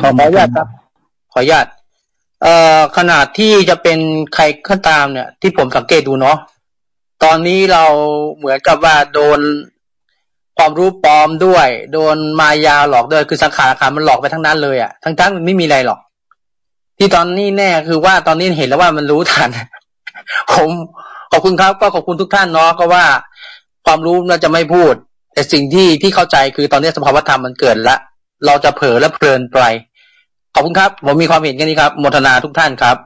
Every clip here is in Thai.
ขออนุญาตครับ ขออนุญาตเอ่อขนาดที่จะเป็นใครก็ตามเนี่ย ที่ผมสังเกตดูเนาะตอนนี้เราเหมือนกับว่าโดนความรู้ปลอมด้วย โดนมายาหลอกด้วยคือสังขารขามันหลอกไปทั้งนั้นเลยอะ่ะทั้งทั้งมันไม่มีอะไรหรอก ที่ตอนนี้แน่คือว่าตอนนี้เห็นแล้วว่ามันรู้ทัน ผมขอบคุณครับ ก็ขอบคุณทุกท่านเนาะก็ว่า ความรู้เราจะไม่พูด แต่สิ่งที่ที่เข้าใจคือตอนนี้สภาวธรรมมันเกิดละ เราจะเผลอและเพลินไปขอบคุณครับ ผมมีความเห็นแค่นี้ครับโมทนาทุกท่านครับ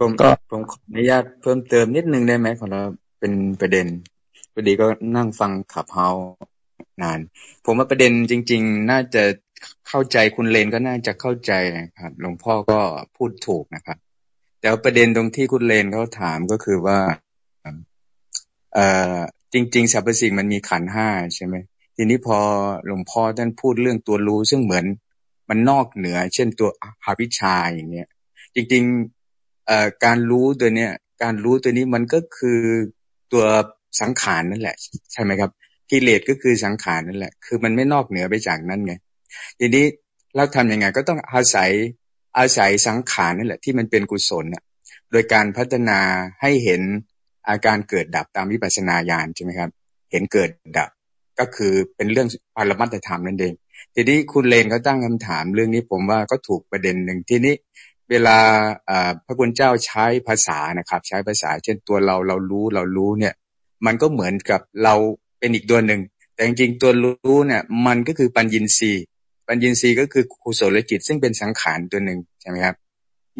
ผมก็ผมขออนุญาตเพิ่มเติมนิดนึงได้ไหมขอรับเป็นประเด็นพอดีก็นั่งฟังขับเฮานาน ผมว่าประเด็นจริง ๆ น่าจะเข้าใจคุณเลนก็น่าจะเข้าใจนะครับหลวงพ่อก็พูดถูกนะครับ แต่ประเด็นตรงที่คุณเลนเขาถามก็คือว่า เอ่อจริง ๆสรรพสิ่งมันมีขันห้าใช่ไหม ทีนี้พอหลวงพ่อท่านพูดเรื่องตัวรู้ ซึ่งเหมือนมันนอกเหนือ เช่นตัวหาวิชาอย่างเงี้ย จริงๆเอ่อการรู้ตัวเนี้ยการรู้ตัวนี้มันก็คือตัวสังขารนั่นแหละ ใช่ไหมครับกิเลสก็คือสังขารนั่นแหละ คือมันไม่นอกเหนือไปจากนั้นไงทีนี้เราทำยังไงก็ต้องอาศัยอาศัยสังขารนั่นแหละที่มันเป็นกุศลน่ะโดยการพัฒนาให้เห็นอาการเกิดดับตามวิปัสสนาญาณใช่ไหมครับ เห็นเกิดดับ ก็คือเป็นเรื่องปรมัตธรรมนั่นเอง ทีนี้คุณเลนเขาตั้งคำถามเรื่องนี้ผมว่าก็ถูกประเด็นหนึ่งทีนี้เวลาพระคุณเจ้าใช้ภาษานะครับ ใช้ภาษา เช่นตัวเราเรารู้เรารู้เนี่ย มันก็เหมือนกับเราเป็นอีกตัวหนึ่ง แต่จริงๆตัวรู้เนี่ยมันก็คือปัญญินทรีย์ปัญญินทรีย์ก็คือกุศลจิต ซึ่งเป็นสังขารตัวหนึ่งใช่ไหมครับ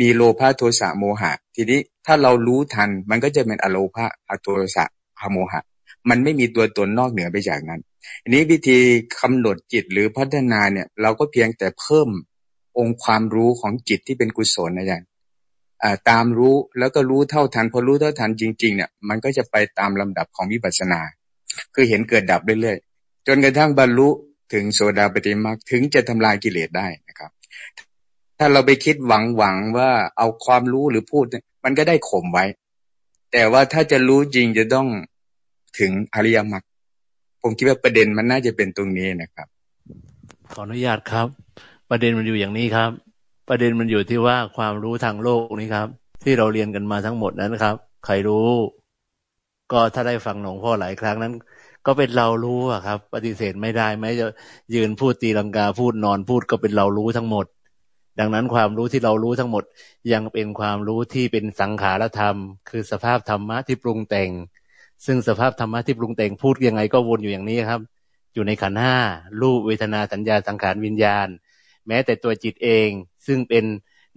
มีโลภะโทสะโมหะ ทีนี้ถ้าเรารู้ทันมันก็จะเป็นอโลภะอโทสะอโมหะ มันไม่มีตัวตนนอกเหนือไปจากนั้น อันนี้วิธีกำหนดจิตหรือพัฒนาเนี่ย เราก็เพียงแต่เพิ่มองค์ความรู้ของจิตที่เป็นกุศลนะอย่างตามรู้แล้วก็รู้เท่าทันพอรู้เท่าทันจริง ๆ เนี่ย มันก็จะไปตามลำดับของวิปัสสนา คือเห็นเกิดดับเรื่อยๆจนกระทั่งบรรลุถึงโสดาปฏิมาถึงจะทำลายกิเลสได้นะครับ ถ้าเราไปคิดหวังหวังว่าเอาความรู้หรือพูดมันก็ได้ข่มไว้ แต่ว่าถ้าจะรู้จริงจะต้อง ถึงอริยมรรคผมคิดว่าประเด็นมันน่าจะเป็นตรงนี้นะครับ ขออนุญาตครับ ประเด็นมันอยู่อย่างนี้ครับ ประเด็นมันอยู่ที่ว่าความรู้ทางโลกนี้ครับ ที่เราเรียนกันมาทั้งหมดนั้นครับ ใครรู้ ก็ถ้าได้ฟังหลวงพ่อหลายครั้งนั้น ก็เป็นเรารู้อะครับ ปฏิเสธไม่ได้แม้จะยืนพูดตีลังกาพูดนอนพูดก็เป็นเรารู้ทั้งหมด ดังนั้นความรู้ที่เรารู้ทั้งหมด ยังเป็นความรู้ที่เป็นสังขารธรรม คือสภาพธรรมะที่ปรุงแต่ง ซึ่งสภาพธรรมะที่ปรุงแต่งพูดยังไงก็วนอยู่อย่างนี้ครับ อยู่ในขันห้ารูปเวทนาสัญญาสังขารวิญญาณ แม้แต่ตัวจิตเอง ซึ่งเป็น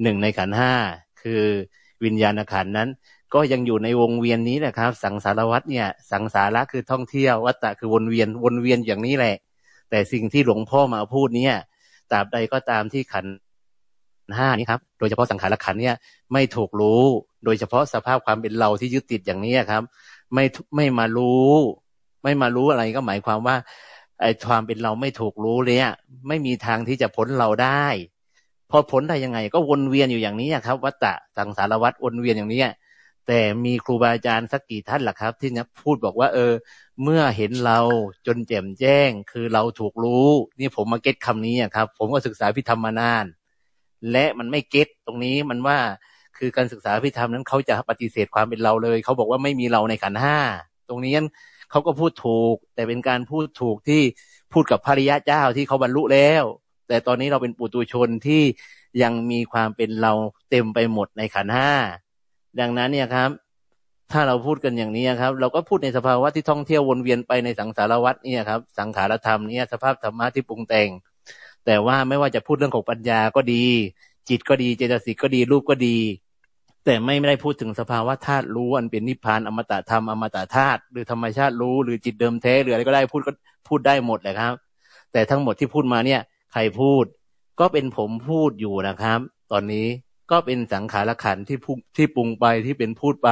หนึ่งในขันห้าคือวิญญาณขันนั้น ก็ยังอยู่ในวงเวียนนี้แหละครับ สังสารวัตเนี่ย สังสาระคือท่องเที่ยววัตตะคือวนเวียนวนเวียนอย่างนี้แหละ แต่สิ่งที่หลวงพ่อมาพูดเนี่ยตราบใดก็ตามที่ขันห้านี้ครับ โดยเฉพาะสังขารขันเนี่ยไม่ถูกรู้ โดยเฉพาะสภาพความเป็นเราที่ยึดติดอย่างนี้ครับ ไม่ไม่มารู้ ไม่มารู้อะไรก็หมายความว่าไอ้ความเป็นเราไม่ถูกรู้เนี่ยไม่มีทางที่จะพ้นเราได้ พอพ้นได้ยังไง ก็วนเวียนอยู่อย่างนี้ครับวัตตะสังสารวัตรวนเวียนอย่างนี้แต่มีครูบาอาจารย์สักกี่ท่านล่ะครับ ที่นัพูดบอกว่า เออ เมื่อเห็นเราจนแจ่มแจ้ง คือเราถูกรู้ นี่ผมมาเก็ตคำนี้ครับ ผมก็ศึกษาพิธรรมมานาน และมันไม่เก็ตตรงนี้มันว่า คือการศึกษาพิธรรมนั้นเขาจะปฏิเสธความเป็นเราเลย เขาบอกว่าไม่มีเราในขันห้าตรงนี้เขาก็พูดถูก แต่เป็นการพูดถูกที่พูดกับภริยะเจ้าที่เขาบรรลุแล้ว แต่ตอนนี้เราเป็นปุตุชนที่ยังมีความเป็นเราเต็มไปหมดในขันห้าดังนั้นเนี่ยครับ ถ้าเราพูดกันอย่างนี้ครับ เราก็พูดในสภาวะที่ท่องเที่ยววนเวียนไปในสังสารวัฏเนี่ยครับ สังขารธรรมเนี่ยสภาพธรรมะที่ปรุงแต่ง แต่ว่าไม่ว่าจะพูดเรื่องของปัญญาก็ดี จิตก็ดีเจตสิกก็ดีรูปก็ดี แต่ไม่ได้พูดถึงสภาวะธาตุรู้อันเป็นนิพพานอมตะธรรมอมตะธาตุหรือธรรมชาติรู้หรือจิตเดิมแท้หรืออะไรก็ได้พูดก็พูดได้หมดเลยครับ แต่ทั้งหมดที่พูดมาเนี่ย ใครพูด ก็เป็นผมพูดอยู่นะครับ ตอนนี้ก็เป็นสังขารขันที่พูที่ปรุงไปที่เป็นพูดไป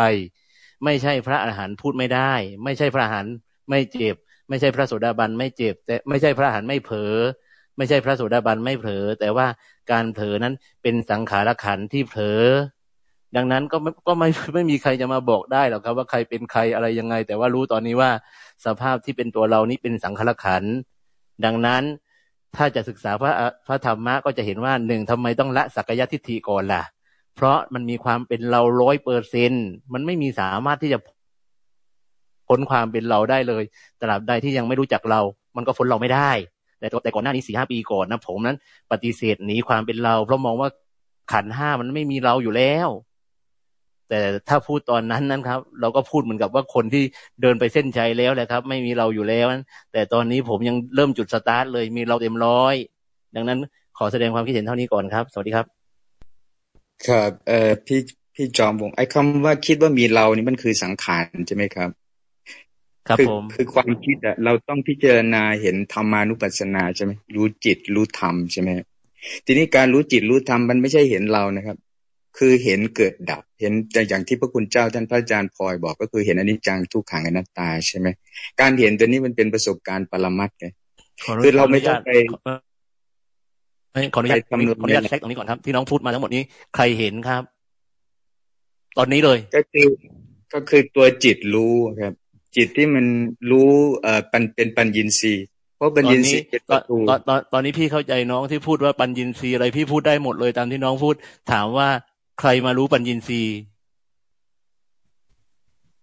ไม่ใช่พระอรหันต์พูดไม่ได้ ไม่ใช่พระอรหันต์ไม่เจ็บ ไม่ใช่พระโสดาบันไม่เจ็บ แต่ไม่ใช่พระอรหันต์ไม่เผลอไม่ใช่พระโสดาบันไม่เผลอแต่ว่าการเผลอนั้นเป็นสังขารขันที่เผลอ ดังนั้นก็ก็ไม่ไม่มีใครจะมาบอกได้หรอกครับ ว่าใครเป็นใครอะไรยังไง แต่ว่ารู้ตอนนี้ว่าสภาพที่เป็นตัวเรานี้เป็นสังขารขัน ดังนั้นถ้าจะศึกษาพระพระธรรมะก็จะเห็นว่าหนึ่งทำไมต้องละสักยะทิฏฐิก่อนล่ะ เพราะมันมีความเป็นเราร้อยเปอร์เซ็นมันไม่มีสามารถที่จะพ้นความเป็นเราได้เลยตราบใดที่ยังไม่รู้จักเรา มันก็พ้นเราไม่ได้ แต่แต่ก่อนหน้านี้สี่ห้าปีก่อนนะผมนั้น ปฏิเสธหนีความเป็นเรา เพราะมองว่าขันห้ามันไม่มีเราอยู่แล้ว แต่ถ้าพูดตอนนั้นนั้นครับ เราก็พูดเหมือนกับว่าคนที่เดินไปเส้นชัยแล้วแหละครับ ไม่มีเราอยู่แล้วนั้นแต่ตอนนี้ผมยังเริ่มจุดสตาร์ทเลยมีเราเต็มร้อย ดังนั้นขอแสดงความคิดเห็นเท่านี้ก่อนครับ สวัสดีครับ ครับเอ่อพี่พี่จอมวงไอ้คำว่าคิดว่ามีเรานี่มันคือสังขารใช่ไหมครับครับผมคือความคิดอะเราต้องพิจารณาเห็นธรรมานุปัสสนาใช่ไหมรู้จิตรู้ธรรมใช่ไหมทีนี้การรู้จิตรู้ธรรมมันไม่ใช่เห็นเรานะครับ คือเห็นเกิดดับ เห็นอย่างที่พระคุณเจ้าท่านพระอาจารย์พลอยบอกก็คือเห็นอนิจจังทุกขังอนัตตาใช่ไหมการเห็นตัวนี้มันเป็นประสบการณ์ปรมัตถ์ไงคือเราไม่ต้องไปขออนุญาตขออนุญาตแทรกตรงนี้ก่อนครับที่น้องพูดมาทั้งหมดนี้ใครเห็นครับ ตอนนี้เลย ก็คือก็คือตัวจิตรู้ครับ จิตที่มันรู้เอ่อปันเป็นปัญญินทรีย์เพราะปัญญินทรีย์เป็นประตูตอนตอนตอนนี้พี่เข้าใจน้องที่พูดว่าปัญญินทรีย์อะไรพี่พูดได้หมดเลยตามที่น้องพูด ถามว่า ใครมารู้ปัญญินทรีย์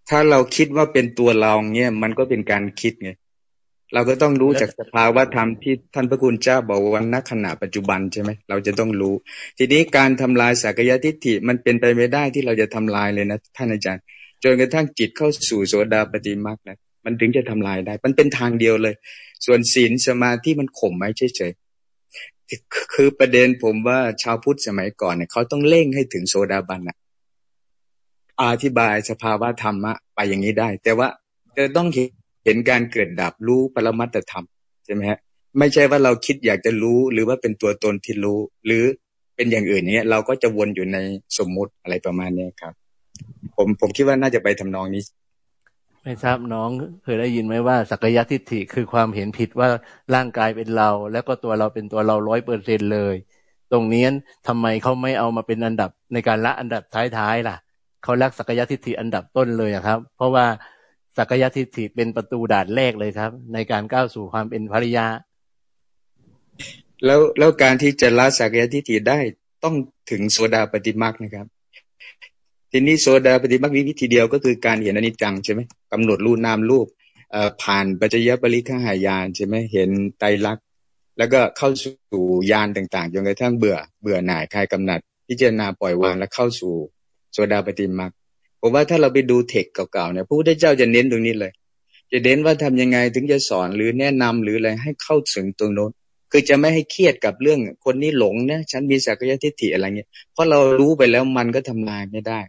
ถ้าเราคิดว่าเป็นตัวเราเนี่ยมันก็เป็นการคิดไงเราก็ต้องรู้จากสภาวะธรรมที่ท่านพระคุณเจ้าบอกว่าณขณะปัจจุบันใช่ไหมเราจะต้องรู้ ทีนี้การทำลายสักยทิฏฐิมันเป็นไปไม่ได้ที่เราจะทำลายเลยนะท่านอาจารย์ จนกระทั่งจิตเข้าสู่โสดาปฏิมาคนะมันถึงจะทำลายได้ มันเป็นทางเดียวเลย ส่วนศีลสมาธิมันข่มไว้เฉยๆ คือประเด็นผมว่าชาวพุทธสมัยก่อนเนี่ยเขาต้องเร่งให้ถึงโสดาบันอะอธิบายสภาวะธรรมะไปอย่างนี้ได้ แต่ว่าจะต้องเห็นการเกิดดับรู้ปรมัตธรรมใช่ไหมฮะไม่ใช่ว่าเราคิดอยากจะรู้หรือว่าเป็นตัวตนที่รู้ หรือเป็นอย่างอื่นเนี้ยเราก็จะวนอยู่ในสมมุติอะไรประมาณนี้ครับ ผมผมคิดว่าน่าจะไปทำนองนี้ ไม่ทราบน้องเคยได้ยินไหมว่าสักยะทิฏฐิคือความเห็นผิดว่าร่างกายเป็นเรา แล้วก็ตัวเราเป็นตัวเราร้อยเปอร์เซ็นเลย ตรงนี้ทำไมเขาไม่เอามาเป็นอันดับในการละอันดับท้ายๆล่ะเขาลักสักยะทิฏฐิอันดับต้นเลยครับ เพราะว่าสักยะทิฏฐิเป็นประตูด่านแรกเลยครับ ในการก้าวสู่ความเป็นภริยา แล้วแล้วการที่จะละสักยะทิฏฐิได้ต้องถึงโสดาปฏิมาคนะครับ ทีนี้โสดาปฏิมาคมีวิธีเดียวก็คือการเห็นอนิจจังใช่ไหมกำหนดรูนามรูปผ่านปัจจยปริฆหายานใช่ไหมเห็นไตรลักษณ์แล้วก็เข้าสู่ยานต่างๆจนกระทั่งเบื่อเบื่อหน่ายคลายกำหนัด พิจารณาปล่อยวางและเข้าสู่โสดาปฏิมาคผมว่าถ้าเราไปดูเทคเก่าๆเนี่ยพระพุทธเจ้าจะเน้นตรงนี้เลย จะเน้นว่าทำยังไงถึงจะสอนหรือแนะนำหรืออะไรให้เข้าถึงตรงโน้นคือจะไม่ให้เครียดกับเรื่องคนนี้หลงนะฉันมีสักยทิฏฐิอะไรเงี้ยเพราะเรารู้ไปแล้วมันก็ทำลายไม่ได้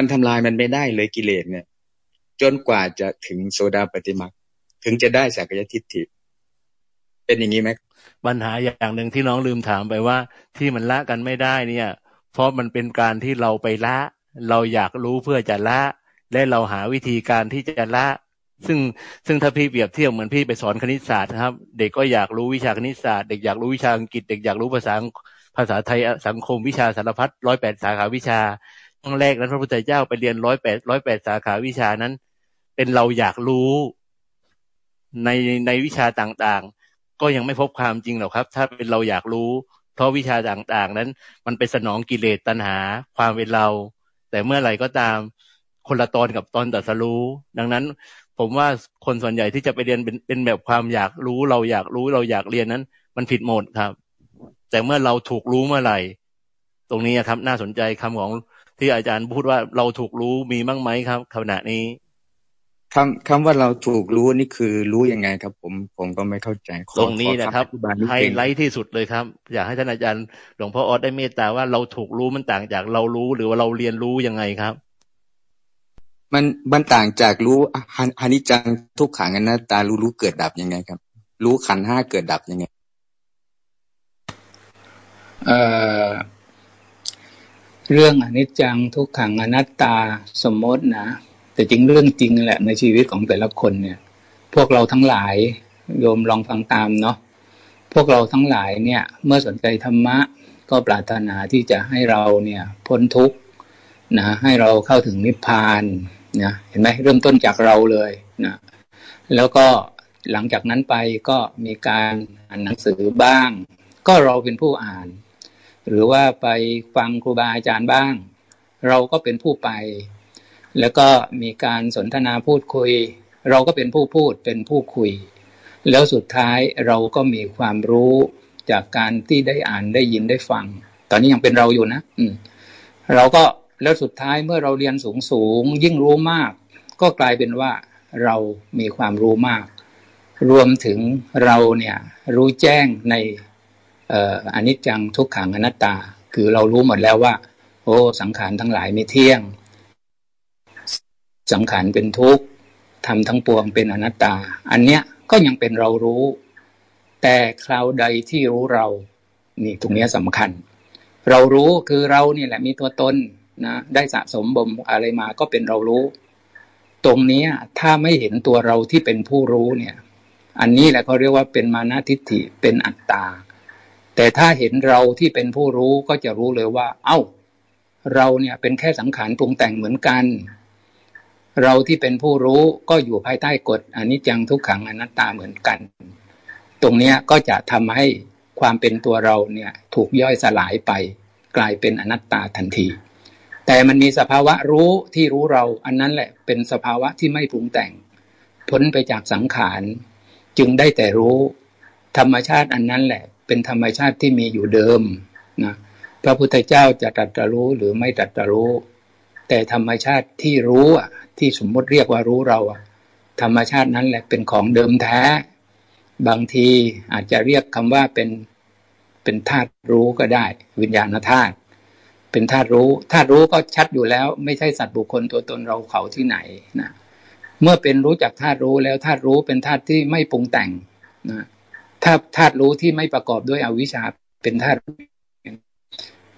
มันทำลายมันไม่ได้เลยกิเลสเนี่ย จนกว่าจะถึงโซดาปฏิมาถึงจะได้สักยทิฏฐิ เป็นอย่างนี้ไหมปัญหาอย่างหนึ่งที่น้องลืมถามไปว่า ที่มันละกันไม่ได้เนี่ย เพราะมันเป็นการที่เราไปละ เราอยากรู้เพื่อจะละ และเราหาวิธีการที่จะละ ซึ่งซึ่งถ้าพี่เปรียบเทียบเหมือนพี่ไปสอนคณิตศาสตร์นะครับ เด็กก็อยากรู้วิชาคณิตศาสตร์เด็กอยากรู้วิชาอังกฤษเด็กอยากรู้ภาษาภาษาไทยสังคมวิชาสารพัดร้อยแปดสาขาวิชา ครั้งแรกนั้นพระพุทธเจ้าไปเรียนร้อยแปดร้อยแปดสาขาวิชานั้น เป็นเราอยากรู้ในในวิชาต่างๆ ก็ยังไม่พบความจริงหรอกครับ ถ้าเป็นเราอยากรู้ เพราะวิชาต่างๆ นั้น มันไปสนองกิเลสตัณหา ความเป็นเรา แต่เมื่อไหร่ก็ตามคนละตอนกับตอนตัดสรู้ ดังนั้น ผมว่าคนส่วนใหญ่ที่จะไปเรียนเป็นเป็นแบบความอยากรู้ เราอยากรู้เราอยากเรียนนั้น มันผิดหมดครับ แต่เมื่อเราถูกรู้เมื่อไหร่ ตรงนี้ครับน่าสนใจคำของ ที่อาจารย์พูดว่าเราถูกรู้มีมั้งไหมครับ ขณะนี้คำคำว่าเราถูกรู้นี่คือรู้ยังไงครับ ผมผมก็ไม่เข้าใจตรงนี้นะครับไฮไลท์ที่สุดเลยครับ อยากให้ท่านอาจารย์หลวงพ่อออสได้เมตตาว่าเราถูกรู้มันต่างจากเรารู้หรือว่าเราเรียนรู้ยังไงครับ มันมันต่างจากรู้อนิจจังทุกขังอนัตตารู้รู้เกิดดับยังไงครับ รู้ขันห้าเกิดดับยังไง เอ่อ เรื่องอนิจจังทุกขังอนัตตาสมมตินะ แต่จริงเรื่องจริงแหละในชีวิตของแต่ละคนเนี่ย พวกเราทั้งหลายโยมลองฟังตามเนาะพวกเราทั้งหลายเนี่ย เมื่อสนใจธรรมะก็ปรารถนาที่จะให้เราเนี่ยพ้นทุกข์นะให้เราเข้าถึงนิพพานนะเห็นไหมเริ่มต้นจากเราเลยนะแล้วก็หลังจากนั้นไปก็มีการอ่านหนังสือบ้าง ก็เราเป็นผู้อ่าน หรือว่าไปฟังครูบาอาจารย์บ้าง เราก็เป็นผู้ไป แล้วก็มีการสนทนาพูดคุย เราก็เป็นผู้พูดเป็นผู้คุย แล้วสุดท้ายเราก็มีความรู้จากการที่ได้อ่านได้ยินได้ฟัง ตอนนี้ยังเป็นเราอยู่นะอืมเราก็แล้วสุดท้ายเมื่อเราเรียนสูงสูงยิ่งรู้มาก ก็กลายเป็นว่าเรามีความรู้มาก รวมถึงเราเนี่ยรู้แจ้งใน อนิจจังทุกขังอนัตตา คือเรารู้หมดแล้วว่า โอ้สังขารทั้งหลายไม่เที่ยง สังขารเป็นทุกข์ทำทั้งปวงเป็นอนัตตา อันเนี้ยก็ยังเป็นเรารู้ แต่คราวใดที่รู้เรา นี่ตรงนี้สำคัญ เรารู้คือเรานี่แหละมีตัวตนนะได้สะสมบ่มอะไรมาก็เป็นเรารู้ ตรงนี้ถ้าไม่เห็นตัวเราที่เป็นผู้รู้เนี่ย อันนี้แหละเขาเรียกว่าเป็นมานาทิฏฐิเป็นอัตตา แต่ถ้าเห็นเราที่เป็นผู้รู้ก็จะรู้เลยว่า เอา้า เราเนี่ยเป็นแค่สังขารปรุงแต่งเหมือนกัน เราที่เป็นผู้รู้ก็อยู่ภายใต้กฎอนิจจังทุกขังอนัตตาเหมือนกัน ตรงนี้ก็จะทำให้ความเป็นตัวเราเนี่ยถูกย่อยสลายไป กลายเป็นอนัตตาทันที แต่มันมีสภาวะรู้ที่รู้เราอันนั้นแหละเป็นสภาวะที่ไม่ปรุงแต่ง พ้นไปจากสังขาร จึงได้แต่รู้ ธรรมชาติอันนั้นแหละ เป็นธรรมชาติที่มีอยู่เดิมนะพระพุทธเจ้าจะตรัสรู้หรือไม่ตรัสรู้ แต่ธรรมชาติที่รู้อะ ที่สมมติเรียกว่ารู้เราอะ ธรรมชาตินั้นแหละเป็นของเดิมแท้ บางทีอาจจะเรียกคำว่าเป็นเป็นธาตุรู้ก็ได้ วิญญาณธาตุเป็นธาตุรู้ธาตุรู้ก็ชัดอยู่แล้ว ไม่ใช่สัตว์บุคคลตัวตนเราเขาที่ไหนนะเมื่อเป็นรู้จักธาตุรู้แล้วธาตุรู้เป็นธาตุที่ไม่ปรุงแต่งนะ ถ้าธาตุรู้ที่ไม่ประกอบด้วยอวิชชาเป็นธาตุ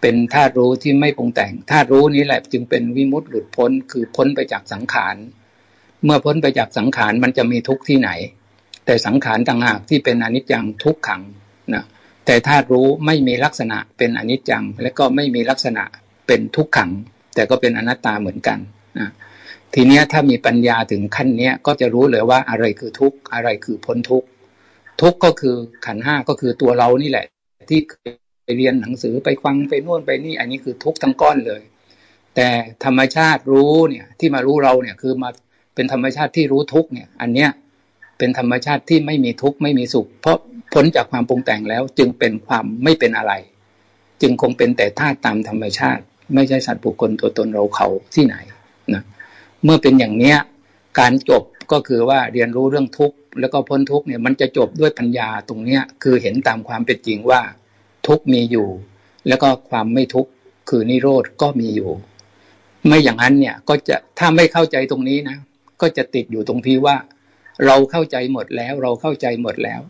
เป็นธาตุรู้ที่ไม่ปรุงแต่งธาตุรู้นี้แหละจึงเป็นวิมุตติหลุดพ้นคือพ้นไปจากสังขารเมื่อพ้นไปจากสังขารมันจะมีทุกข์ที่ไหน แต่สังขารต่างหากที่เป็นอนิจจังทุกขังนะแต่ธาตุรู้ไม่มีลักษณะเป็นอนิจจัง และก็ไม่มีลักษณะเป็นทุกขัง แต่ก็เป็นอนัตตาเหมือนกันนะทีนี้ถ้ามีปัญญาถึงขั้นนี้ก็จะรู้เลยว่าอะไรคือทุกข์อะไรคือพ้นทุกข์ ทุกก็คือขันห้าก็คือตัวเรานี่แหละ ที่ไปเรียนหนังสือไปฟังไปนู่นไปนี่ อันนี้คือทุกทั้งก้อนเลย แต่ธรรมชาติรู้เนี่ย ที่มารู้เราเนี่ยคือมาเป็นธรรมชาติที่รู้ทุกเนี่ย อันเนี้ยเป็นธรรมชาติที่ไม่มีทุกข์ไม่มีสุข เพราะพ้นจากความปรุงแต่งแล้วจึงเป็นความไม่เป็นอะไร จึงคงเป็นแต่ธาตุตามธรรมชาติ ไม่ใช่สัตว์บุคคลตัวตนเราเขาที่ไหนนะเมื่อเป็นอย่างเนี้ยการจบ ก็คือว่าเรียนรู้เรื่องทุกข์แล้วก็พ้นทุกข์เนี่ยมันจะจบด้วยปัญญาตรงเนี้ยคือเห็นตามความเป็นจริงว่าทุกข์มีอยู่ แล้วก็ความไม่ทุกข์คือนิโรธก็มีอยู่ ไม่อย่างนั้นเนี่ยก็จะถ้าไม่เข้าใจตรงนี้นะก็จะติดอยู่ตรงที่ว่า เราเข้าใจหมดแล้วเราเข้าใจหมดแล้ว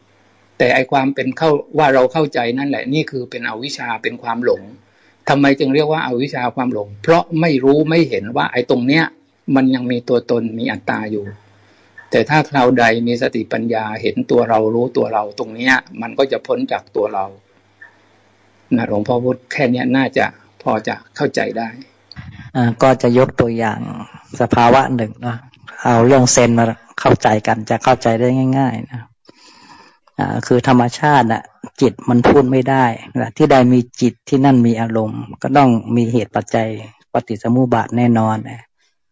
แต่ไอความเป็นเข้าว่าเราเข้าใจนั่นแหละ นี่คือเป็นอวิชชาเป็นความหลงทำไมจึงเรียกว่าอาวิชชาความหลง เพราะไม่รู้ไม่เห็นว่าไอตรงเนี้ยมันยังมีตัวตนมีอัตตาอยู่ แต่ถ้าคราวใดมีสติปัญญาเห็นตัวเรารู้ตัวเราตรงเนี้ย มันก็จะพ้นจากตัวเรานะหลวงพ่อพูดแค่นี้น่าจะพอจะเข้าใจได้อ่าก็จะยกตัวอย่างสภาวะหนึ่งเนาะเอาเรื่องเซนมาเข้าใจกันจะเข้าใจได้ง่าย ๆ นะคือธรรมชาติอะจิตมันพูดไม่ได้นะที่ใดมีจิตที่นั่นมีอารมณ์ ก็ต้องมีเหตุปัจจัยปฏิสมุบาทแน่นอนนะ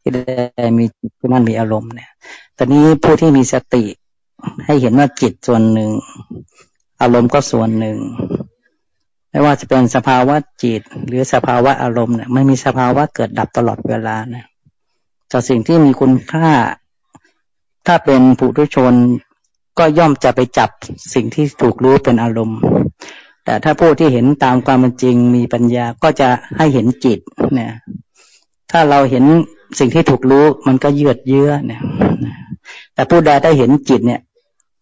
ที่ใดมีจิตที่นั่นมีอารมณ์เนี่ย ตอนนี้ผู้ที่มีสติ ให้เห็นว่าจิตส่วนหนึ่ง อารมณ์ก็ส่วนหนึ่ง ไม่ว่าจะเป็นสภาวะจิต หรือสภาวะอารมณ์เนี่ยไม่มีสภาวะเกิดดับตลอดเวลานะแต่สิ่งที่มีคุณค่า ถ้าเป็นผู้ทุชนก็ย่อมจะไปจับสิ่งที่ถูกรู้เป็นอารมณ์ แต่ถ้าผู้ที่เห็นตามความเป็นจริงมีปัญญาก็จะให้เห็นจิตเนี่ย ถ้าเราเห็นสิ่งที่ถูกรู้มันก็เยืดเยื้อเนี่ย แต่ผู้ใดได้เห็นจิตเนี่ย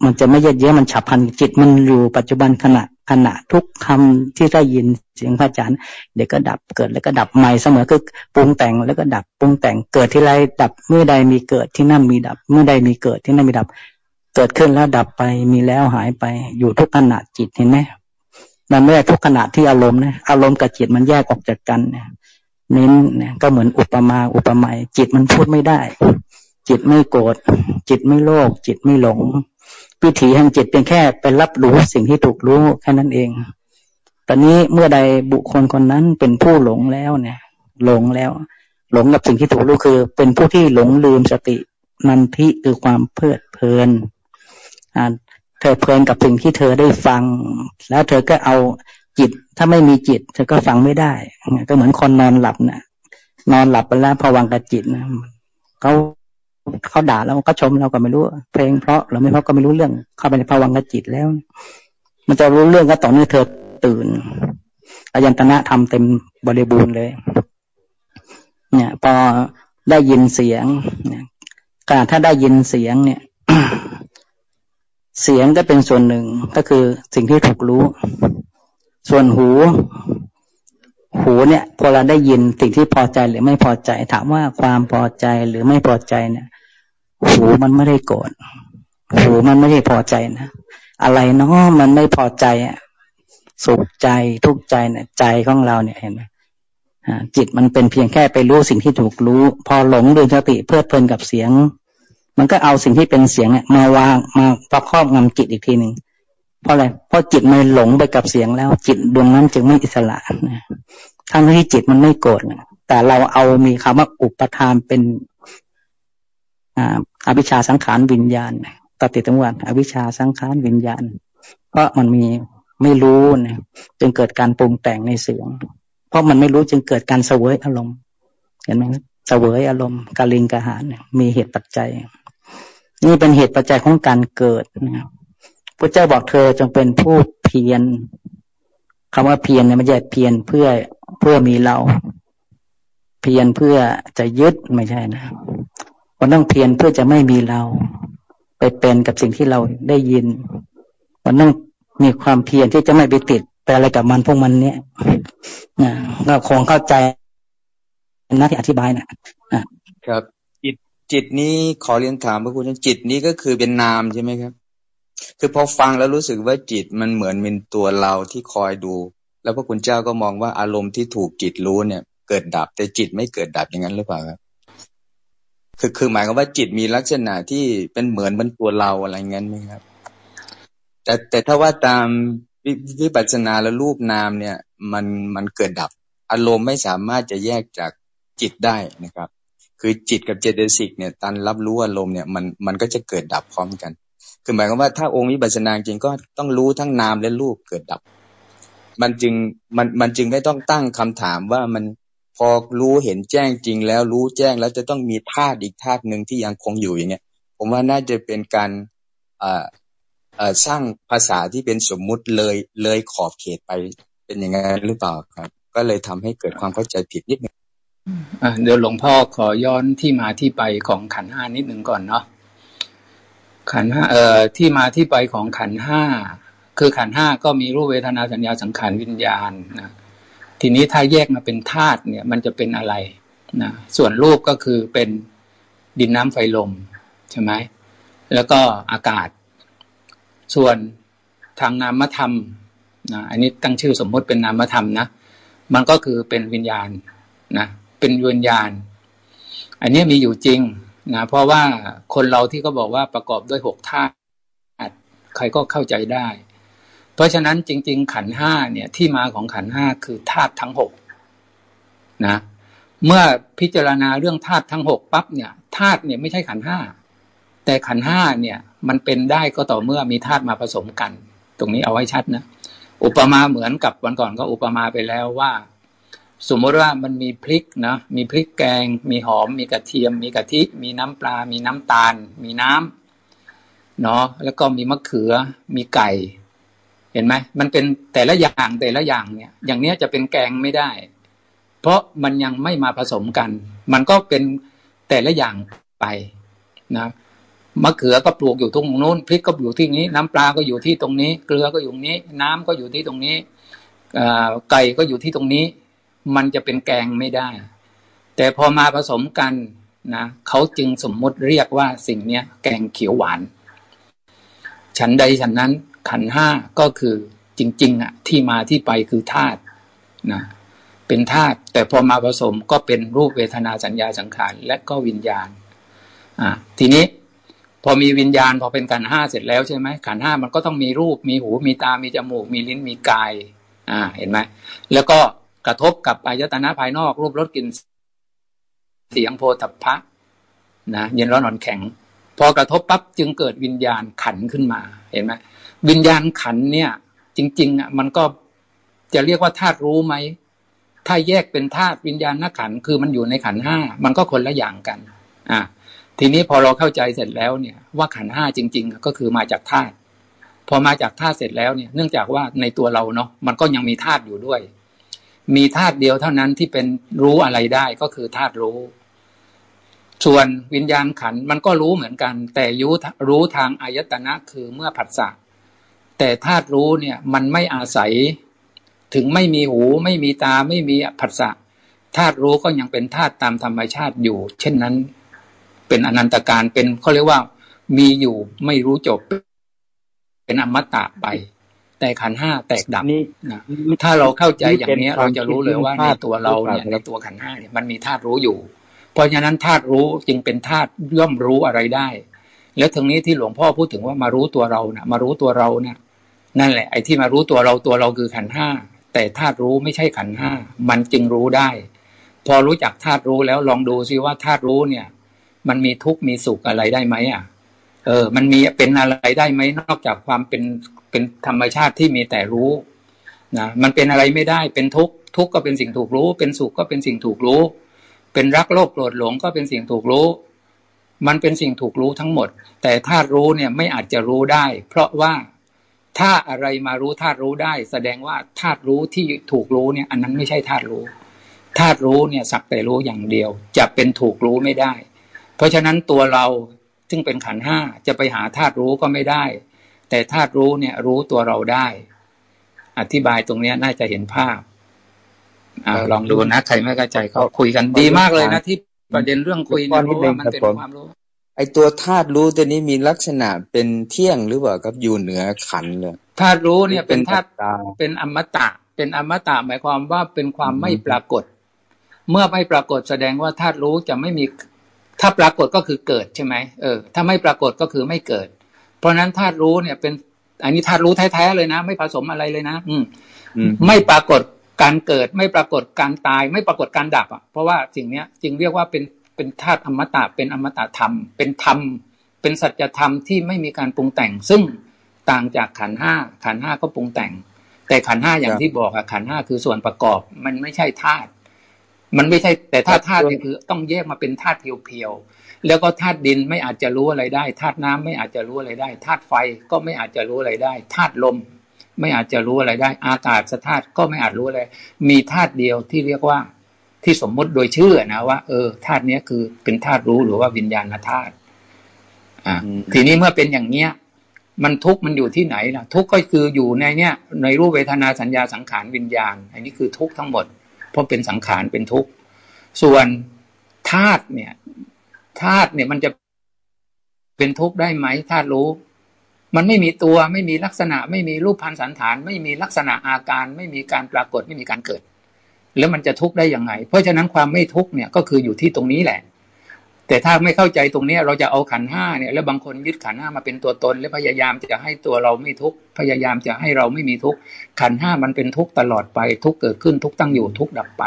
มันจะไม่เยืดเยื้อมันฉับพลันจิตมันอยู่ปัจจุบันขณะขณะทุกคำที่ได้ยินเสียงพระอาจารย์เดี๋ยวก็ดับเกิดแล้วก็ดับใหม่เสมอคือปรุงแต่งแล้วก็ดับปรุงแต่งเกิดที่ไรดับเมื่อใดมีเกิดที่นั่นมีดับ เมื่อใดมีเกิดที่นั่นมีดับ เกิดขึ้นแล้วดับไปมีแล้วหายไปอยู่ทุกขณะจิตเห็นไหมมันไม่ได้ทุกขณะที่อารมณ์นะอารมณ์กับจิตมันแยกออกจากกันเน้นก็เหมือนอุปมาอุปไมยจิตมันพูดไม่ได้ จิตไม่โกรธจิตไม่โลภจิตไม่หลง วิถีแห่งจิตเป็นแค่ไปรับรู้สิ่งที่ถูกรู้แค่นั้นเอง ตอนนี้เมื่อใดบุคคลคนนั้นเป็นผู้หลงแล้วเนี่ย หลงแล้ว หลงกับสิ่งที่ถูกรู้คือ เป็นผู้ที่หลงลืมสตินันทิคือความเพลิดเพลินอ่าเธอเพลินกับสิ่งที่เธอได้ฟัง แล้วเธอก็เอาจิต ถ้าไม่มีจิต เธอก็ฟังไม่ได้ ก็เหมือนคนนอนหลับนะนอนหลับไปแล้วพอวังกับจิตนะเขา เขาด่าเราก็ชมเราก็ไม่รู้ เพลงเพราะเราไม่เพราะก็ไม่รู้เรื่อง เข้าไปในภวังกจิตแล้ว มันจะรู้เรื่องก็ต่อเนื่อเธอตื่นอายันตนะทำเต็มบริบูรณ์เลย เนี่ย พอได้ยินเสียงเนี่ยถ้าได้ยินเสียงเนี่ย เสียงก็เป็นส่วนหนึ่งก็คือสิ่งที่ถูกรู้ ส่วนหู หูเนี่ยพอเราได้ยินสิ่งที่พอใจหรือไม่พอใจ ถามว่าความพอใจหรือไม่พอใจเนี่ย หูมันไม่ได้โกรธหูมันไม่ได้พอใจนะอะไรเนาะมันไม่พอใจอะสุขใจทุกข์ใจเนี่ยใจของเราเนี่ยเห็นไหมจิตมันเป็นเพียงแค่ไปรู้สิ่งที่ถูกรู้ พอหลงดืนสติเพลิดเพลินกับเสียง มันก็เอาสิ่งที่เป็นเสียงเนี่ยมาวางมาประครอบงำจิตอีกทีหนึ่งเพราะอะไรเพราะจิตมันหลงไปกับเสียงแล้ว จิตดวงนั้นจึงไม่อิสระทั้งที่จิตมันไม่โกรธแต่เราเอามีคำว่าอุปทานเป็น อวิชชาสังขารวิญญาณปฏิตังวันอวิชชาสังขารวิญญาณ เพราะมันมีไม่รู้นะจึงเกิดการปรุงแต่งในเสียง เพราะมันไม่รู้จึงเกิดการเสวยอารมณ์ เห็นไหมเสวยอารมณ์กาลิงกะหารมีเหตุปัจจัย นี่เป็นเหตุปัจจัยของการเกิดนะพระเจ้าบอกเธอจงเป็นผู้เพียรคำว่าเพียรเนี่ยไม่ใช่เพียรเพื่อเพื่อมีเรา เพียรเพื่อจะยึดไม่ใช่นะ มันต้องเพียรเพื่อจะไม่มีเรา ไปเป็นกับสิ่งที่เราได้ยิน มันต้องมีความเพียรที่จะไม่ไปติดไปอะไรกับมันพวกมันเนี้ยนะก็คงเข้าใจนะที่อธิบายนะครับ จิตจิตนี้ขอเรียนถามพระคุณจิตนี้ก็คือเป็นนามใช่ไหมครับ คือพอฟังแล้วรู้สึกว่าจิตมันเหมือนเป็นตัวเราที่คอยดู แล้วพระคุณเจ้าก็มองว่าอารมณ์ที่ถูกจิตรู้เนี่ย เกิดดับแต่จิตไม่เกิดดับอย่างนั้นหรือเปล่าครับ คือคือหมายความว่าจิตมีลักษณะที่เป็นเหมือนมันตัวเราอะไรเงี้ยไหมครับ แต่แต่ถ้าว่าตามวิปัสสนาและรูปนามเนี่ย มันมันเกิดดับ อารมณ์ไม่สามารถจะแยกจากจิตได้นะครับ คือจิตกับเจตสิกเนี่ยตันรับรู้อารมณ์เนี่ยมันมันก็จะเกิดดับพร้อมกัน คือหมายความว่าถ้าองค์วิปัสสนาจริงก็ต้องรู้ทั้งนามและรูปเกิดดับ มันจึงมันมันจึงไม่ต้องตั้งคำถามว่ามัน พอรู้เห็นแจ้งจริงแล้วรู้แจ้งแล้วจะต้องมีธาตุอีกธาตุหนึ่งที่ยังคงอยู่อย่างเงี้ย ผมว่าน่าจะเป็นการสร้างภาษาที่เป็นสมมุติเลยเลยขอบเขตไปเป็นอย่างนั้นหรือเปล่าครับ ก็เลยทำให้เกิดความเข้าใจผิดนิดนึงเดี๋ยวหลวงพ่อขอย้อนที่มาที่ไปของขันห้านิดหนึ่งก่อนเนาะขันห้าเอ่อที่มาที่ไปของขันห้าคือขันห้าก็มีรูปเวทนาสัญญาสังขารวิญญาณนะ ทีนี้ถ้าแยกมาเป็นธาตุเนี่ย มันจะเป็นอะไรนะส่วนรูปก็คือเป็นดินน้ำไฟลมใช่ไหมแล้วก็อากาศ ส่วนทางนามธรรมนะอันนี้ตั้งชื่อสมมติเป็นนามธรรมนะมันก็คือเป็นวิญญาณนะเป็นวิญญาณ อันนี้มีอยู่จริงนะเพราะว่าคนเราที่เขาบอกว่าประกอบด้วยหกธาตุใครก็เข้าใจได้ เพราะฉะนั้นจริง ๆ ขันห้าเนี่ย ที่มาของขันห้าคือธาตุทั้งหกนะ เมื่อพิจารณาเรื่องธาตุทั้งหกปั๊บเนี่ยธาตุเนี่ยไม่ใช่ขันห้าแต่ขันห้าเนี่ย มันเป็นได้ก็ต่อเมื่อมีธาตุมาผสมกัน ตรงนี้เอาไว้ชัดนะอุปมาเหมือนกับวันก่อนก็อุปมาไปแล้วว่า สมมติว่ามันมีพริกนะมีพริกแกง มีหอม มีกระเทียม มีกะทิ มีน้ำปลา มีน้ำตาล มีน้ำเนาะแล้วก็มีมะเขือ มีไก่ เห็นไหมมันเป็นแต่ละอย่างแต่ละอย่างเนี่ย อย่างเนี้ยจะเป็นแกงไม่ได้ เพราะมันยังไม่มาผสมกัน มันก็เป็นแต่ละอย่างไปนะมะเขือก็ปลูกอยู่ตรงนู้นพริกก็อยู่ที่นี้ น้ำปลาก็อยู่ที่ตรงนี้ เกลือก็อยู่นี้ น้ำก็อยู่ที่ตรงนี้ไก่ก็อยู่ที่ตรงนี้ มันจะเป็นแกงไม่ได้ แต่พอมาผสมกันนะเขาจึงสมมติเรียกว่าสิ่งเนี้ยแกงเขียวหวาน ฉันใดฉันนั้น ขันห้าก็คือจริง ๆอะที่มาที่ไปคือธาตุนะเป็นธาตุแต่พอมาผสมก็เป็นรูปเวทนาสัญญาสังขารและก็วิญญาณอ่าทีนี้พอมีวิญญาณพอเป็นขันห้าเสร็จแล้วใช่ไหมขันห้ามันก็ต้องมีรูปมีหูมีตามีจมูก มีลิ้นมีกายอ่าเห็นไหมแล้วก็กระทบกับอายตนะภายนอก รูปรสกลิ่นเสียงโพธพะนะเย็นร้อนอ่อนแข็ง พอกระทบปั๊บจึงเกิดวิญญาณขันขึ้นมาเห็นไหม วิญญาณขันเนี่ย จริง ๆอะมันก็จะเรียกว่าธาตุรู้ไหมถ้าแยกเป็นธาตุวิญญาณนักขันคือมันอยู่ในขันห้ามันก็คนละอย่างกัน อ่าทีนี้พอเราเข้าใจเสร็จแล้วเนี่ย ว่าขันห้าจริง ๆ ก็คือมาจากธาตุพอมาจากธาตุเสร็จแล้วเนี่ย เนื่องจากว่าในตัวเราเนาะมันก็ยังมีธาตุอยู่ด้วย มีธาตุเดียวเท่านั้นที่เป็นรู้อะไรได้ก็คือธาตุรู้ ส่วนวิญญาณขันมันก็รู้เหมือนกัน แต่รู้รู้ทางอายตนะคือเมื่อผัสสะ แต่ธาตุรู้เนี่ยมันไม่อาศัย ถึงไม่มีหูไม่มีตาไม่มีผัสสะธาตุรู้ก็ยังเป็นธาตุตามธรรมชาติอยู่ เช่นนั้น เป็นอนันตการเป็นเขาเรียกว่ามีอยู่ไม่รู้จบ เป็นอมตะไป แต่ขันห้าแตกดับนะถ้าเราเข้าใจอย่างนี้เราจะรู้เลยว่าในตัวเราเนี่ยในตัวขันห้าเนี่ยมันมีธาตุรู้อยู่ เพราะฉะนั้นธาตุรู้จึงเป็นธาตุย่อมรู้อะไรได้ แล้วถึงนี้ที่หลวงพ่อพูดถึงว่ามารู้ตัวเรานะมารู้ตัวเราเนะ นั่นแหละไอ้ที่มารู้ตัวเราตัวเราคือขันห้าแต่ธาตุรู้ไม่ใช่ขันห้ามันจึงรู้ได้ พอรู้จักธาตุรู้แล้วลองดูซิว่าธาตุรู้เนี่ย มันมีทุกข์มีสุขอะไรได้ไหมอะ เออ มันมีเป็นอะไรได้ไหมนอกจากความเป็นเป็นธรรมชาติที่มีแต่รู้นะมันเป็นอะไรไม่ได้เป็นทุกข์ทุกข์ก็เป็นสิ่งถูกรู้ เป็นสุขก็เป็นสิ่งถูกรู้ เป็นรักโลภโกรธหลงก็เป็นสิ่งถูกรู้ มันเป็นสิ่งถูกรู้ทั้งหมด แต่ธาตุรู้เนี่ยไม่อาจจะรู้ได้ เพราะว่า ถ้าอะไรมารู้ธาตุรู้ได้ แสดงว่าธาตุรู้ที่ถูกรู้เนี่ย อันนั้นไม่ใช่ธาตุรู้ธาตุรู้เนี่ยสักแต่รู้อย่างเดียว จะเป็นถูกรู้ไม่ได้ เพราะฉะนั้นตัวเราซึ่งเป็นขันห้าจะไปหาธาตุรู้ก็ไม่ได้ แต่ธาตุรู้เนี่ยรู้ตัวเราได้ อธิบายตรงเนี้ยน่าจะเห็นภาพอลองดูนะใครไม่เข้าใจเขาคุยกันดีมากเลยนะที่ประเด็นเรื่องคุยเนี่ยเพราะว่ามันเป็นความรู้ ไอตัวธาตุรู้ตัวนี้มีลักษณะเป็นเที่ยงหรือเปล่าครับอยู่เหนือขันเลยธาตุรู้เนี่ยเป็นธาตุเป็นอมตะ เป็นอมตะหมายความว่าเป็นความไม่ปรากฏ เมื่อไม่ปรากฏแสดงว่าธาตุรู้จะไม่มีถ้าปรากฏก็คือเกิดใช่ไหมเออถ้าไม่ปรากฏก็คือไม่เกิด เพราะนั้นธาตุรู้เนี่ยเป็นอันนี้ธาตุรู้แท้ๆเลยนะ ไม่ผสมอะไรเลยนะ อืมไม่ปรากฏการเกิด ไม่ปรากฏการตาย ไม่ปรากฏการดับอะเพราะว่าสิ่งเนี้ยจึงเรียกว่าเป็น เป็นธาตุอมตะเป็นอมตะธรรม เป็นธรรม เป็นสัจธรรมที่ไม่มีการปรุงแต่ง ซึ่งต่างจากขันห้าขันห้าก็ปรุงแต่ง แต่ขันห้าอย่างที่บอกอะขันห้าคือส่วนประกอบ มันไม่ใช่ธาตุมันไม่ใช่แต่ธาตุธาตุเนี่ยคือต้องแยกมาเป็นธาตุเพียวๆแล้วก็ธาตุดินไม่อาจจะรู้อะไรได้ธาตุน้ำไม่อาจจะรู้อะไรได้ธาตุไฟก็ไม่อาจจะรู้อะไรได้ธาตุลมไม่อาจจะรู้อะไรได้ อากาศสธาตุก็ไม่อาจรู้อะไร มีธาตุเดียวที่เรียกว่า ที่สมมุติโดยชื่อนะว่าเออธาตุนี้คือเป็นธาตุรู้หรือว่าวิญญาณธาตุอ่าทีนี้เมื่อเป็นอย่างเนี้ย มันทุกมันอยู่ที่ไหนล่ะ ทุกก็คืออยู่ในเนี้ยในรูปเวทนาสัญญาสังขารวิญญาณ อันนี้คือทุกทั้งหมด เพราะเป็นสังขารเป็นทุกข์ส่วนธาตุเนี่ยธาตุเนี่ยมันจะเป็นทุกข์ได้ไหมธาตุรู้ มันไม่มีตัวไม่มีลักษณะ ไม่มีรูปพันสันฐาน ไม่มีลักษณะอาการ ไม่มีการปรากฏไม่มีการเกิด แล้วมันจะทุกข์ได้ยังไง เพราะฉะนั้นความไม่ทุกข์เนี่ยก็คืออยู่ที่ตรงนี้แหละ แต่ถ้าไม่เข้าใจตรงนี้เราจะเอาขันห้าเนี่ย แล้วบางคนยึดขันห้ามาเป็นตัวตน แล้วพยายามจะให้ตัวเราไม่ทุกข์พยายามจะให้เราไม่มีทุกข์ขันห้ามันเป็นทุกข์ตลอดไป ทุกข์เกิดขึ้นทุกข์ตั้งอยู่ทุกข์ดับไป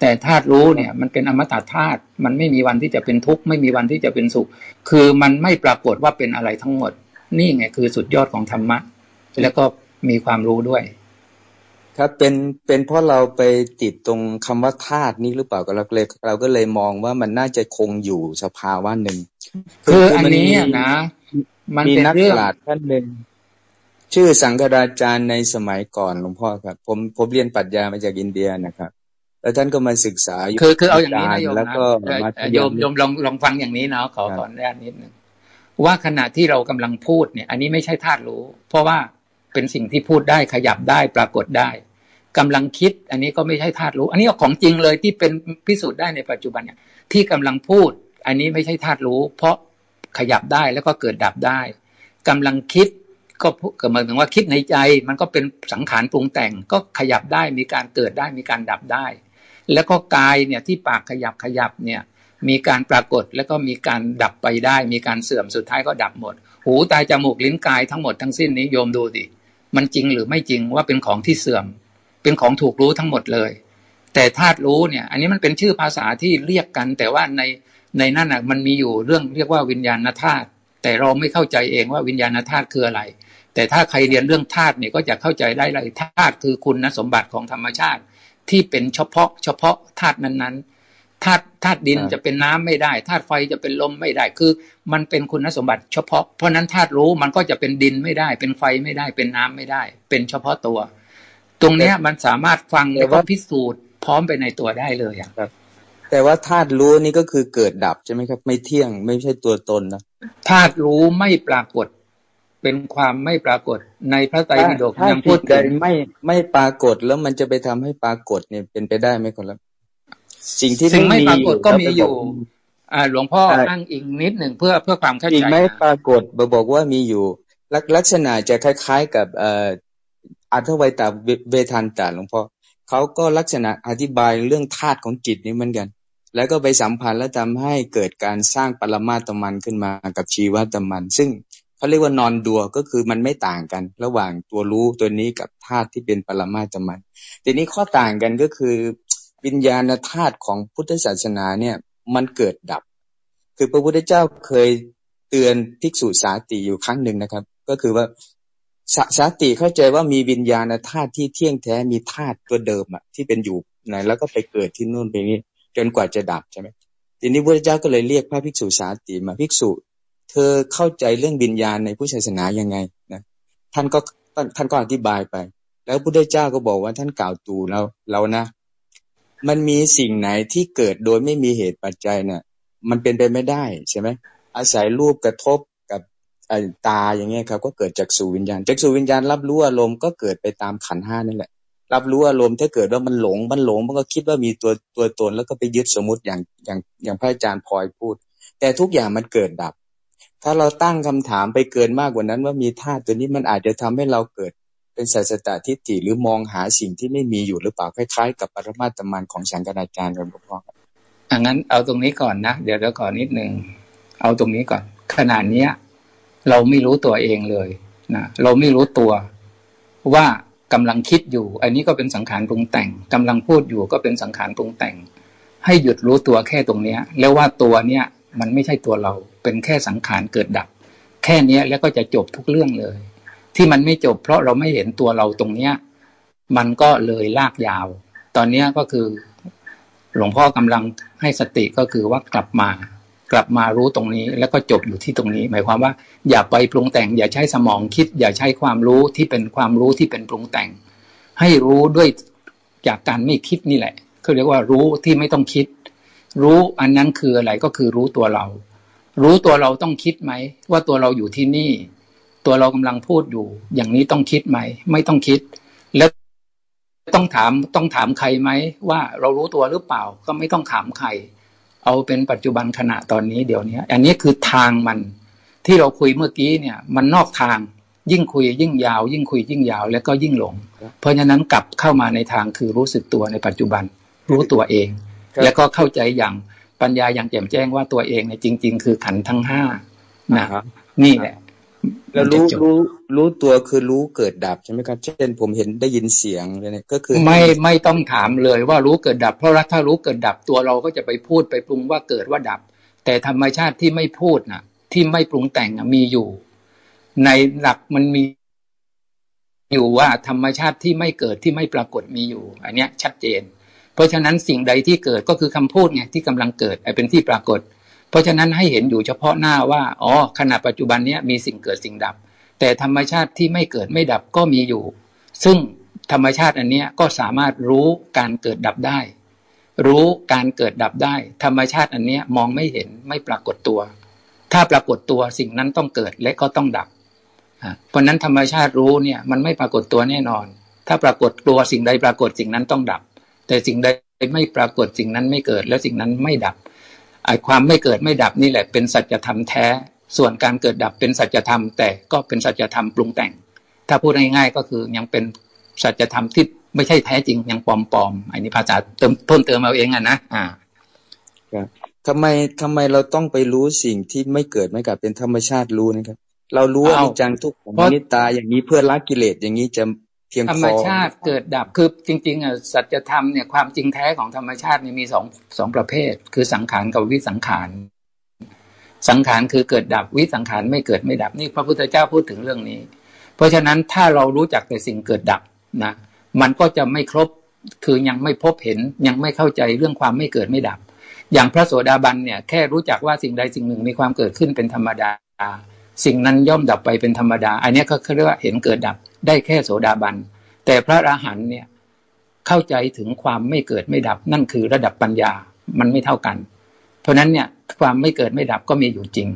แต่ธาตุรู้เนี่ยมันเป็นอมตะธาตุมันไม่มีวันที่จะเป็นทุกข์ไม่มีวันที่จะเป็นสุข คือมันไม่ปรากฏว่าเป็นอะไรทั้งหมด นี่ไงคือสุดยอดของธรรมะแล้วก็มีความรู้ด้วย ครับเป็นเป็นเพราะเราไปติดตรงคำว่าธาตุนี้หรือเปล่าก็เราเลยเราก็เลยมองว่ามันน่าจะคงอยู่สภาวะหนึ่งคืออันนี้นะ มันเป็นเรื่องท่านหนึ่งชื่อสังฆราจารย์ในสมัยก่อนหลวงพ่อครับ ผมผมเรียนปรัชญามาจากอินเดียนะครับ แล้วท่านก็มาศึกษาอยู่คือคือเอาอย่างนี้นะโยมแล้วก็โยมโยมลองลองฟังอย่างนี้เนาะขอขออนุญาตนิดนึงว่าขณะที่เรากำลังพูดเนี่ย อันนี้ไม่ใช่ธาตุรู้ เพราะว่า เป็นสิ่งที่พูดได้ขยับได้ปรากฏได้กำลังคิด อันนี้ก็ไม่ใช่ธาตุรู้ อันนี้ของจริงเลยที่เป็นพิสูจน์ได้ในปัจจุบันเนี่ยที่กำลังพูด อันนี้ไม่ใช่ธาตุรู้ เพราะขยับได้แล้วก็เกิดดับได้กำลังคิดก็ก็หมายถึงว่าคิดในใจมันก็เป็นสังขารปรุงแต่งก็ขยับได้มีการเกิดได้มีการดับได้ แล้วก็กายเนี่ยที่ปากขยับขยับเนี่ยมีการปรากฏแล้วก็มีการดับไปได้ มีการเสื่อมสุดท้ายก็ดับหมด หูตาจมูกลิ้นกายทั้งหมดทั้งสิ้นนี้โยมดูดิ มันจริงหรือไม่จริงว่าเป็นของที่เสื่อม เป็นของถูกรู้ทั้งหมดเลย แต่ธาตุรู้เนี่ย อันนี้มันเป็นชื่อภาษาที่เรียกกัน แต่ว่าในในนั้นอะมันมีอยู่เรื่องเรียกว่าวิญญาณธาตุแต่เราไม่เข้าใจเองว่าวิญญาณธาตุคืออะไร แต่ถ้าใครเรียนเรื่องธาตุเนี่ยก็จะเข้าใจได้เลยธาตุคือคุณสมบัติของธรรมชาติ ที่เป็นเฉพาะเฉพาะธาตุนั้นๆ ธาตุธาตุดินจะเป็นน้ำไม่ได้ธาตุไฟจะเป็นลมไม่ได้คือ มันเป็นคุณสมบัติเฉพาะ เพราะนั้นธาตุรู้มันก็จะเป็นดินไม่ได้ เป็นไฟไม่ได้เป็นน้ำไม่ได้ เป็นเฉพาะตัว ตรงเนี้ยมันสามารถฟังแล้วก็พิสูจน์พร้อมไปในตัวได้เลยอะแต่ว่าธาตุรู้นี่ก็คือเกิดดับใช่ไหมครับ ไม่เที่ยงไม่ใช่ตัวตนนะธาตุรู้ไม่ปรากฏเป็นความไม่ปรากฏในพระไตรปิฎกยังพูดถึงไม่ไม่ปรากฏแล้วมันจะไปทำให้ปรากฏเนี่ยเป็นไปได้ไหมคนละ สิ่งที่สิ่งไม่ปรากฏก็มีอยู่อ่าหลวงพ่ออ้างอิงนิดหนึ่งเพื่อเพื่อความเข้าใจสิ่งไม่ปรากฏบอกว่ามีอยู่ ลักษณะจะคล้าย ๆ กับเอ่ออัตวัยตาเวทันตาหลวงพ่อเขาก็ลักษณะอธิบายเรื่องธาตุของจิตนี้เหมือนกัน แล้วก็ไปสัมพันธ์และทำให้เกิดการสร้างปรมาตมันขึ้นมากับชีวตมัน ซึ่งเขาเรียกว่านอนดัวก็คือมันไม่ต่างกัน ระหว่างตัวรู้ตัวนี้กับธาตุที่เป็นปรมาตมันทีนี้ข้อต่างกันก็คือ วิญญาณธาตุของพุทธศาสนาเนี่ยมันเกิดดับ คือพระพุทธเจ้าเคยเตือนภิกษุสาติอยู่ครั้งหนึ่งนะครับ ก็คือว่าสสาติเข้าใจว่ามีวิญญาณธาตุที่เที่ยงแท้มีธาตุตัวเดิมอะที่เป็นอยู่ไหนแล้วก็ไปเกิดที่นู่นไปนี้จนกว่าจะดับใช่ไหมทีนี้พระเจ้าก็เลยเรียกพระภิกษุสาติมาภิกษุ เธอเข้าใจเรื่องวิญญาณในผู้ศาสนายังไงนะท่านก็ท่านก็อธิบายไป แล้วพระเจ้าก็บอกว่าท่านกล่าวตูเราเรานะ มันมีสิ่งไหนที่เกิดโดยไม่มีเหตุปัจจัยเนี่ยมันเป็นไปไม่ได้ใช่ไหมอาศัยรูปกระทบกับตาอย่างเงี้ยครับ ก็เกิดจากสู่วิญญาณจากสู่วิญญาณ รับรู้อารมณ์ก็เกิดไปตามขันห้านั่นแหละ รับรู้อารมณ์ถ้าเกิดว่ามันหลงมันหลง มันก็คิดว่ามีตัวตัวตนแล้วก็ไปยึดสมมติอย่างอย่างอย่างพระอาจารย์พลอยพูด แต่ทุกอย่างมันเกิดดับ ถ้าเราตั้งคำถามไปเกินมากกว่านั้นว่ามีธาตุตัวนี้มันอาจจะทำให้เราเกิด เป็นสัจตทิฏฐิหรือมองหาสิ่งที่ไม่มีอยู่หรือเปล่าคล้ายๆ กับปรมาตมันของสังกนาจารย์ครับหลวงพ่ออังั้นเอาตรงนี้ก่อนนะเดี๋ยวเดี๋ยวก่อนนิดนึงเอาตรงนี้ก่อน ขนาดเนี้ย เราไม่รู้ตัวเองเลยนะเราไม่รู้ตัวว่ากำลังคิดอยู่ อันนี้ก็เป็นสังขารปรุงแต่งกำลังพูดอยู่ก็เป็นสังขารปรุงแต่ง ให้หยุดรู้ตัวแค่ตรงเนี้ย แล้วว่าตัวเนี้ยมันไม่ใช่ตัวเรา เป็นแค่สังขารเกิดดับ แค่เนี้ยแล้วก็จะจบทุกเรื่องเลย ที่มันไม่จบ เพราะเราไม่เห็นตัวเราตรงเนี้ย มันก็เลยลากยาว ตอนเนี้ยก็คือหลวงพ่อกำลังให้สติก็คือว่ากลับมา กลับมารู้ตรงนี้ แล้วก็จบอยู่ที่ตรงนี้ หมายความว่า อย่าไปปรุงแต่ง อย่าใช้สมองคิด อย่าใช้ความรู้ที่เป็นความรู้ที่เป็นปรุงแต่ง ให้รู้ด้วยจากการไม่คิดนี่แหละเขาเรียกว่ารู้ที่ไม่ต้องคิด รู้อันนั้นคืออะไรก็คือรู้ตัวเรา รู้ตัวเราต้องคิดไหม ว่าตัวเราอยู่ที่นี่ ตัวเรากำลังพูดอยู่ อย่างนี้ต้องคิดไหม ไม่ต้องคิด แล้วต้องถามต้องถามใครไหมว่าเรารู้ตัวหรือเปล่าก็ไม่ต้องถามใคร เอาเป็นปัจจุบันขณะตอนนี้เดี๋ยวนี้ อันนี้คือทางมัน ที่เราคุยเมื่อกี้เนี่ย มันนอกทาง ยิ่งคุยยิ่งยาว ยิ่งคุยยิ่งยาว แล้วก็ยิ่งหลง เพราะฉะนั้นกลับเข้ามาในทางคือรู้สึกตัวในปัจจุบัน รู้ตัวเอง แล้วก็เข้าใจอย่างปัญญาอย่างแจ่มแจ้งว่าตัวเองเนี่ยจริง ๆ คือขันทั้งห้านะครับนี่แหละ แล้วรู้รู้รู้ตัวคือรู้เกิดดับใช่ไหมครับ เช่น ผมเห็นได้ยินเสียงเลยเนี่ยก็คือ ไม่ไม่ต้องถามเลยว่ารู้เกิดดับ เพราะถ้ารู้เกิดดับตัวเราก็จะไปพูดไปปรุงว่าเกิดว่าดับ แต่ธรรมชาติที่ไม่พูดน่ะ ที่ไม่ปรุงแต่งมีอยู่ ในหลักมันมี อยู่ว่าธรรมชาติที่ไม่เกิดที่ไม่ปรากฏมีอยู่ อันเนี้ยชัดเจน เพราะฉะนั้นสิ่งใดที่เกิดก็คือคำพูดไงที่กำลังเกิดไอ้เป็นที่ปรากฏ เพราะฉะนั้นให้เห็นอยู่เฉพาะหน้าว่าอ๋อขณะปัจจุบันนี้มีสิ่งเกิดสิ่งดับ แต่ธรรมชาติที่ไม่เกิดไม่ดับก็มีอยู่ ซึ่งธรรมชาติอันนี้ก็สามารถรู้การเกิดดับได้ รู้การเกิดดับได้ ธรรมชาติอันนี้มองไม่เห็นไม่ปรากฏตัว ถ้าปรากฏตัวสิ่งนั้นต้องเกิดและก็ต้องดับเพราะนั้นธรรมชาติรู้เนี่ยมันไม่ปรากฏตัวแน่นอน ถ้าปรากฏตัวสิ่งใดปรากฏสิ่งนั้นต้องดับ แต่สิ่งใดไม่ปรากฏสิ่งนั้นไม่เกิด และสิ่งนั้นไม่ดับ ไอ้ความไม่เกิดไม่ดับนี่แหละเป็นสัจธรรมแท้ ส่วนการเกิดดับเป็นสัจธรรม แต่ก็เป็นสัจธรรมปรุงแต่ง ถ้าพูดง่ายๆก็คือยังเป็นสัจธรรมที่ไม่ใช่แท้จริงยังปลอมๆอันนี้ภาษาเติมเพิ่มเติมเอาเองอะนะอ่าทำไมทำไมเราต้องไปรู้สิ่งที่ไม่เกิดไม่กับเป็นธรรมชาติรู้นะครับ เรารู้ว่านิจังทุกขังนิตาอย่างนี้เพื่อละกิเลสอย่างนี้จะ เพียงพอธรรมชาติเกิดดับคือจริงๆอะสัจธรรมเนี่ยความจริงแท้ของธรรมชาติเนี่ยมีสองสองประเภท คือสังขารกับวิสังขาร สังขารคือเกิดดับวิสังขารไม่เกิดไม่ดับนี่พระพุทธเจ้าพูดถึงเรื่องนี้ เพราะฉะนั้นถ้าเรารู้จักแต่สิ่งเกิดดับนะมันก็จะไม่ครบคือยังไม่พบเห็นยังไม่เข้าใจเรื่องความไม่เกิดไม่ดับ อย่างพระโสดาบันเนี่ยแค่รู้จักว่าสิ่งใดสิ่งหนึ่งมีความเกิดขึ้นเป็นธรรมดา สิ่งนั้นย่อมดับไปเป็นธรรมดา อันนี้เขาเรียกว่าเห็นเกิดดับ ได้แค่โสดาบัน แต่พระอรหันเนี่ยเข้าใจถึงความไม่เกิดไม่ดับ นั่นคือระดับปัญญามันไม่เท่ากัน เพราะนั้นเนี่ยความไม่เกิดไม่ดับก็มีอยู่จริง